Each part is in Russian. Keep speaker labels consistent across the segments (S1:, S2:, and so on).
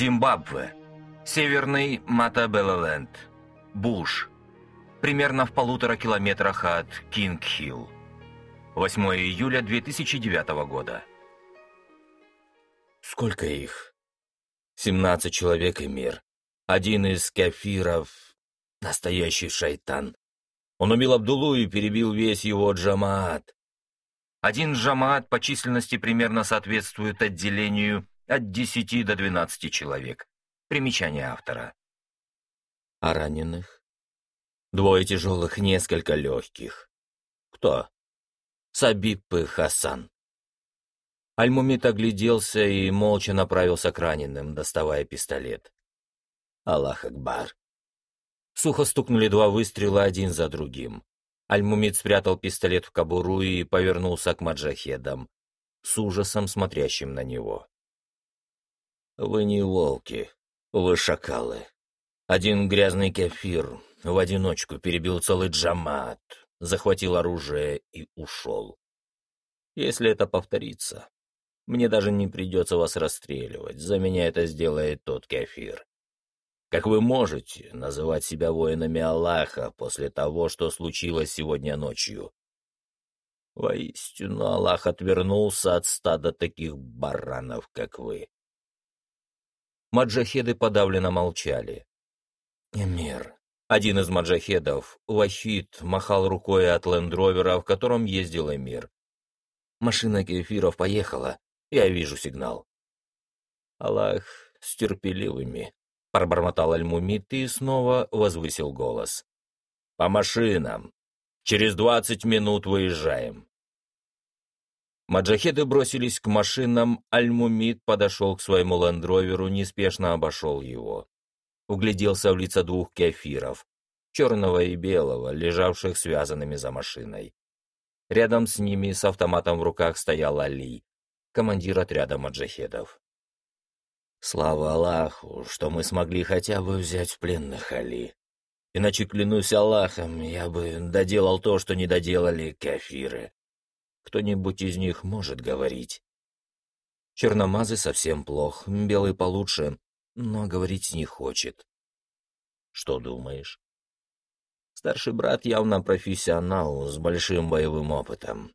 S1: Зимбабве. Северный Матабелленд. Буш. Примерно в полутора километрах от Кинг-Хилл. 8 июля 2009 года.
S2: Сколько их? 17 человек и эмир. Один из кафиров — настоящий шайтан. Он убил Абдулу и перебил весь его джамаат.
S1: Один джамаат по численности примерно соответствует отделению от 10 до 12 человек. Примечание автора.
S2: А раненых? Двое тяжелых, несколько легких. Кто? Сабиб и Хасан. Альмумит огляделся и молча направился к раненым, доставая пистолет. Аллах Акбар. Сухо стукнули два выстрела один за другим. Альмумид спрятал пистолет в кобуру и повернулся к маджахедам, с ужасом смотрящим на него. «Вы не волки, вы шакалы. Один грязный кефир в одиночку перебил целый джамат, захватил оружие и ушел. Если это повторится, мне даже не придется вас расстреливать, за меня это сделает тот кефир. Как вы можете называть себя воинами Аллаха после того, что случилось сегодня ночью? Воистину, Аллах отвернулся от стада таких баранов, как вы. Маджахеды подавленно молчали. Эмир, один из маджахедов, Вахид, махал рукой от лендровера, в котором ездил Эмир. Машина кефиров поехала, я вижу сигнал. Аллах с терпеливыми, Пробормотал Альмумит и снова возвысил голос. «По машинам! Через двадцать минут выезжаем!» Маджахеды бросились к машинам, Альмумид подошел к своему лендроверу, неспешно обошел его. Угляделся в лица двух кефиров, черного и белого, лежавших связанными за машиной. Рядом с ними с автоматом в руках стоял Али, командир отряда маджахедов. Слава Аллаху, что мы смогли хотя бы взять в пленных Али. Иначе, клянусь Аллахом, я бы доделал то, что не доделали кафиры. Кто-нибудь из них может говорить. Черномазы совсем плох, белый получше, но говорить не хочет. Что думаешь? Старший брат явно профессионал с большим боевым опытом.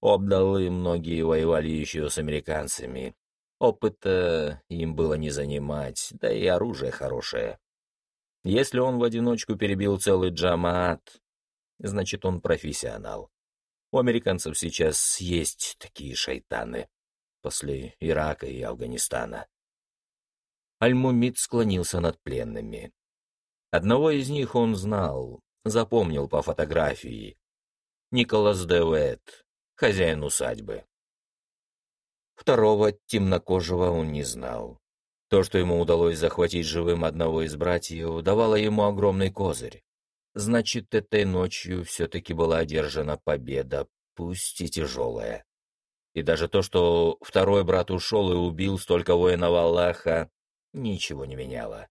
S2: Обдалы многие воевали еще с американцами, Опыта им было не занимать, да и оружие хорошее. Если он в одиночку перебил целый джамаат, значит, он профессионал. У американцев сейчас есть такие шайтаны после Ирака и Афганистана. Аль-Мумид склонился над пленными. Одного из них он знал, запомнил по фотографии. Николас Девет, хозяин усадьбы. Второго, темнокожего, он не знал. То, что ему удалось захватить живым одного из братьев, давало ему огромный козырь. Значит, этой ночью все-таки была одержана победа, пусть и тяжелая. И даже то, что второй брат ушел и убил столько воинов Аллаха, ничего не меняло.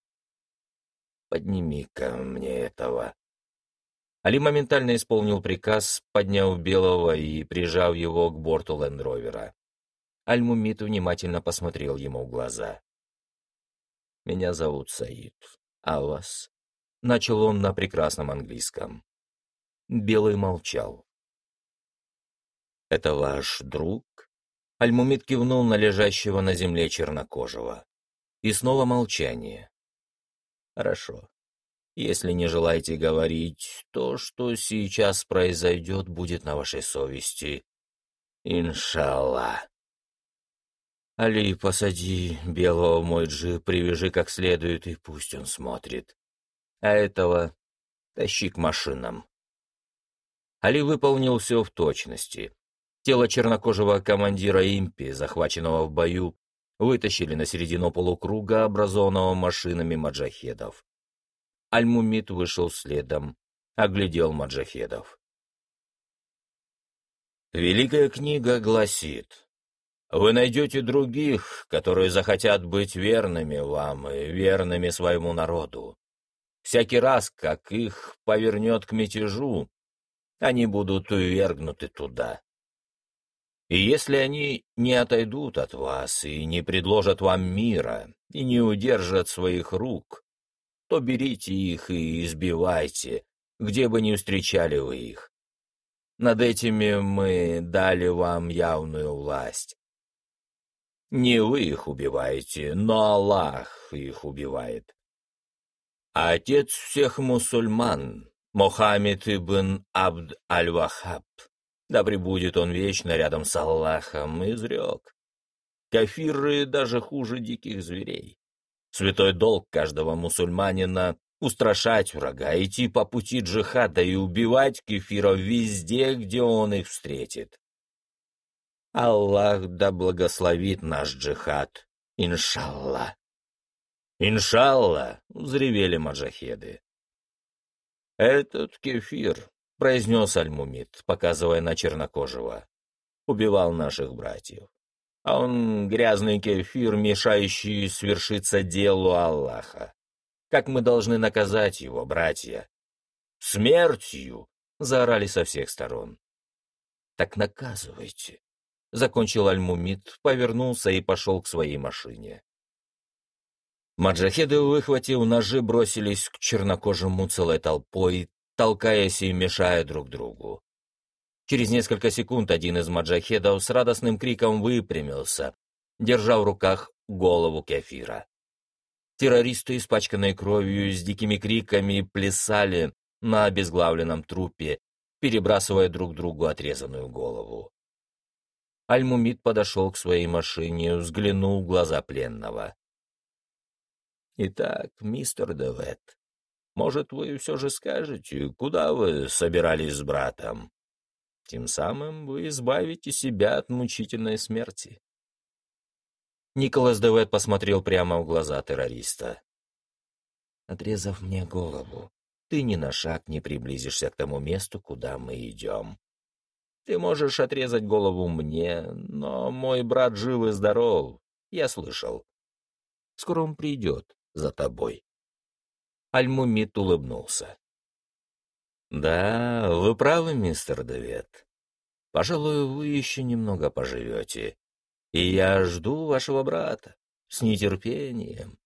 S2: «Подними-ка мне этого». Али моментально исполнил приказ, подняв Белого и прижав его к борту лендровера. Аль-Мумит внимательно посмотрел ему в глаза. «Меня зовут Саид. А вас?» Начал он на прекрасном английском. Белый молчал. «Это ваш друг?» Альмумид кивнул на лежащего на земле чернокожего. И снова молчание. «Хорошо. Если не желаете говорить, то, что сейчас произойдет, будет на вашей совести. Иншаллах. Али, посади белого мой джип, привяжи как следует, и пусть он смотрит. А этого тащи к машинам. Али выполнил все в точности. Тело чернокожего командира импи, захваченного в бою, вытащили на середину полукруга, образованного машинами маджахедов. Аль-Мумид вышел следом, оглядел маджахедов. Великая книга гласит, вы найдете других, которые захотят быть верными вам и верными своему народу. Всякий раз, как их повернет к мятежу, они будут увергнуты туда. И если они не отойдут от вас и не предложат вам мира, и не удержат своих рук, то берите их и избивайте, где бы ни встречали вы их. Над этими мы дали вам явную власть. Не вы их убиваете, но Аллах их убивает. А отец всех мусульман, Мохаммед ибн Абд аль-Вахаб, да пребудет он вечно рядом с Аллахом, изрек. Кафиры даже хуже диких зверей. Святой долг каждого мусульманина — устрашать врага, идти по пути джихада и убивать кефиров везде, где он их встретит. Аллах да благословит наш джихад, иншалла. «Иншалла!» — взревели маджахеды. «Этот кефир», — произнес Альмумид, показывая на чернокожего, — «убивал наших братьев. А он грязный кефир, мешающий свершиться делу Аллаха. Как мы должны наказать его, братья?» «Смертью!» — заорали со всех сторон. «Так наказывайте!» — закончил Альмумид, повернулся и пошел к своей машине. Маджахеды, выхватив ножи, бросились к чернокожему целой толпой, толкаясь и мешая друг другу. Через несколько секунд один из маджахедов с радостным криком выпрямился, держа в руках голову кефира. Террористы, испачканные кровью, с дикими криками плясали на обезглавленном трупе, перебрасывая друг другу отрезанную голову. Альмумид подошел к своей машине, взглянул в глаза пленного. Итак, мистер Девет, может, вы все же скажете, куда вы собирались с братом? Тем самым вы избавите себя от мучительной смерти. Николас Девет посмотрел прямо в глаза террориста. Отрезав мне голову, ты ни на шаг не приблизишься к тому месту, куда мы идем. Ты можешь отрезать голову мне, но мой брат жив и здоров, я слышал. Скоро он придет, за тобой. Альмумит улыбнулся. «Да, вы правы, мистер Девет. Пожалуй, вы еще немного поживете. И я жду вашего брата с нетерпением.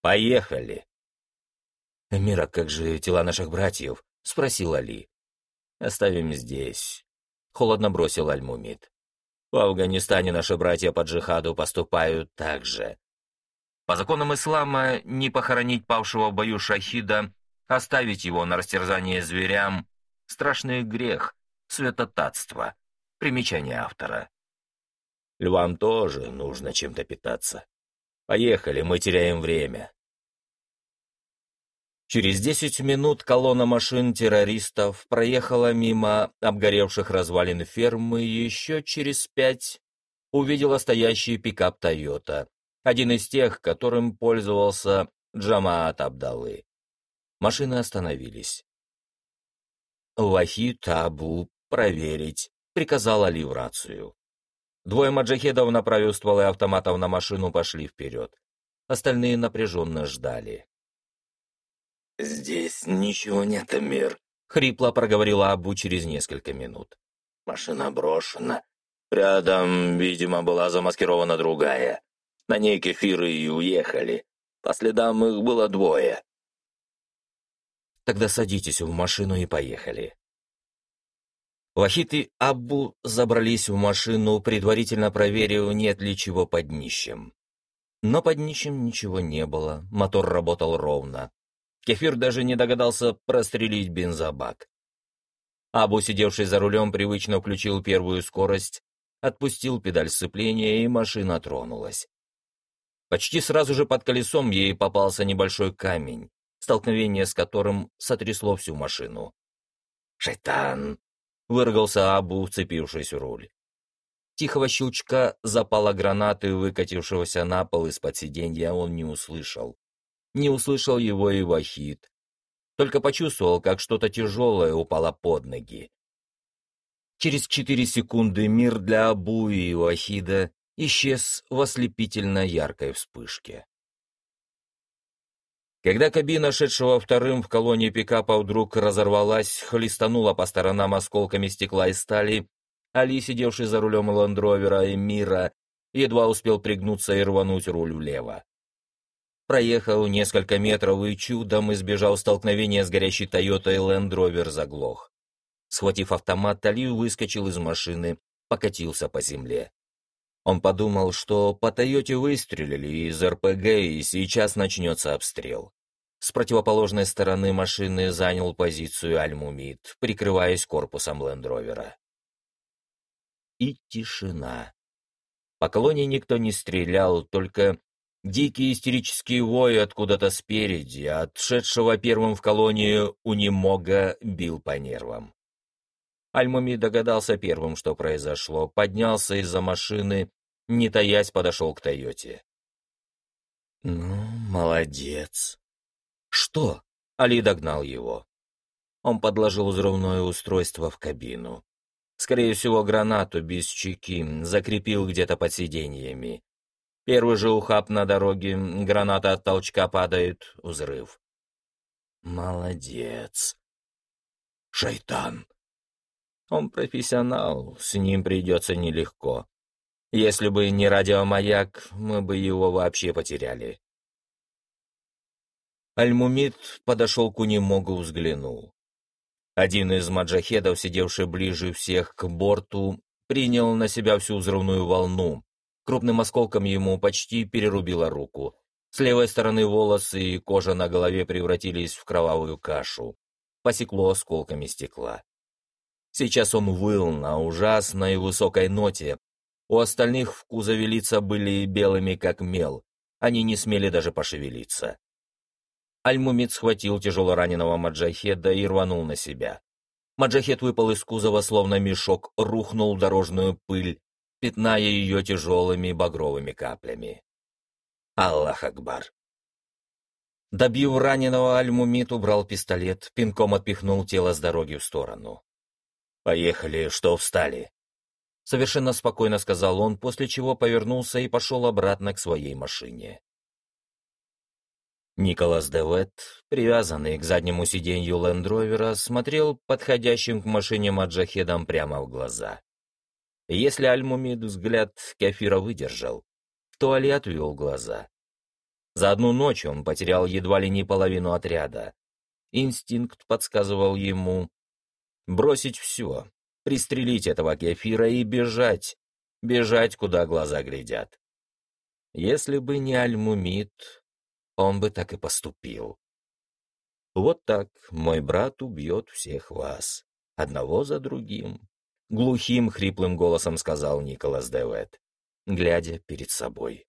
S2: Поехали!» «Мира, как же тела наших братьев?» — спросил Али. «Оставим здесь», — холодно бросил Альмумид. «В Афганистане наши братья по джихаду поступают так же. По законам ислама не похоронить павшего в бою шахида, оставить его на растерзание зверям — страшный грех, святотатство. Примечание автора. Львам тоже нужно чем-то питаться. Поехали, мы теряем время. Через десять минут колонна машин террористов проехала мимо обгоревших развалин фермы и еще через пять увидела стоящий пикап «Тойота», один из тех, которым пользовался Джамаат Абдалы. Машины остановились. «Вахид Абу, проверить», — приказал Али в рацию. Двое маджахедов, направив стволы автоматов на машину, пошли вперед. Остальные напряженно ждали.
S3: «Здесь ничего нет, Эмир», —
S2: хрипло проговорила Абу через несколько минут.
S3: «Машина брошена. Рядом, видимо, была замаскирована другая. На ней кефиры и уехали. По следам их было двое.
S2: Тогда садитесь в машину и поехали. Вахит и Аббу забрались в машину, предварительно проверив, нет ли чего под днищем. Но под днищем ничего не было, мотор работал ровно. Кефир даже не догадался прострелить бензобак. Абу, сидевший за рулем, привычно включил первую скорость, отпустил педаль сцепления, и машина тронулась. Почти сразу же под колесом ей попался небольшой камень, столкновение с которым сотрясло всю машину.
S3: «Шайтан!»
S2: — выргался Абу, вцепившись в руль. Тихого щелчка запала гранаты, выкатившегося на пол из-под сиденья, он не услышал. Не услышал его и Вахид. Только почувствовал, как что-то тяжелое упало под ноги. Через четыре секунды мир для Абу и Вахида исчез в ослепительно яркой вспышке. Когда кабина, шедшего вторым в колонии пикапа, вдруг разорвалась, хлестанула по сторонам осколками стекла и стали, Али, сидевший за рулем ландровера Эмира, едва успел пригнуться и рвануть руль влево. Проехал несколько метров и чудом избежал столкновения с горящей Тойотой Лендровер заглох. Схватив автомат, Али выскочил из машины, покатился по земле. Он подумал, что по Тойоте выстрелили из РПГ, и сейчас начнется обстрел. С противоположной стороны машины занял позицию Альмумид, прикрываясь корпусом Лендровера. И тишина. По колонии никто не стрелял, только дикий истерический вой откуда-то спереди, отшедшего первым в колонию Унимога, бил по нервам. Альмуми догадался первым, что произошло, поднялся из-за машины не таясь, подошел к Тойоте. «Ну, молодец». «Что?» — Али догнал его. Он подложил взрывное устройство в кабину. Скорее всего, гранату без чеки закрепил где-то под сиденьями. Первый же ухаб на дороге, граната от толчка падает, взрыв. Молодец. Шайтан. Он профессионал, с ним придется нелегко. Если бы не радиомаяк, мы бы его вообще потеряли. Альмумид подошел к Унимогу, взглянул. Один из маджахедов, сидевший ближе всех к борту, принял на себя всю взрывную волну. Крупным осколком ему почти перерубило руку. С левой стороны волосы и кожа на голове превратились в кровавую кашу. Посекло осколками стекла. Сейчас он выл на ужасной высокой ноте, у остальных в кузове лица были белыми, как мел. Они не смели даже пошевелиться. Альмумид схватил тяжело раненого Маджахеда и рванул на себя. Маджахед выпал из кузова, словно мешок, рухнул в дорожную пыль, пятная ее тяжелыми багровыми каплями. Аллах Акбар! Добив раненого, Альмумид убрал пистолет, пинком отпихнул тело с дороги в сторону. «Поехали, что встали?» Совершенно спокойно сказал он, после чего повернулся и пошел обратно к своей машине. Николас Девет, привязанный к заднему сиденью лендровера, смотрел подходящим к машине маджахедом прямо в глаза. Если Альмумид взгляд Кефира выдержал, то Али отвел глаза. За одну ночь он потерял едва ли не половину отряда. Инстинкт подсказывал ему бросить все, пристрелить этого кефира и бежать, бежать, куда глаза глядят. Если бы не Альмумит, он бы так и поступил. Вот так мой брат убьет всех вас, одного за другим. Глухим, хриплым голосом сказал Николас Девет, глядя перед собой.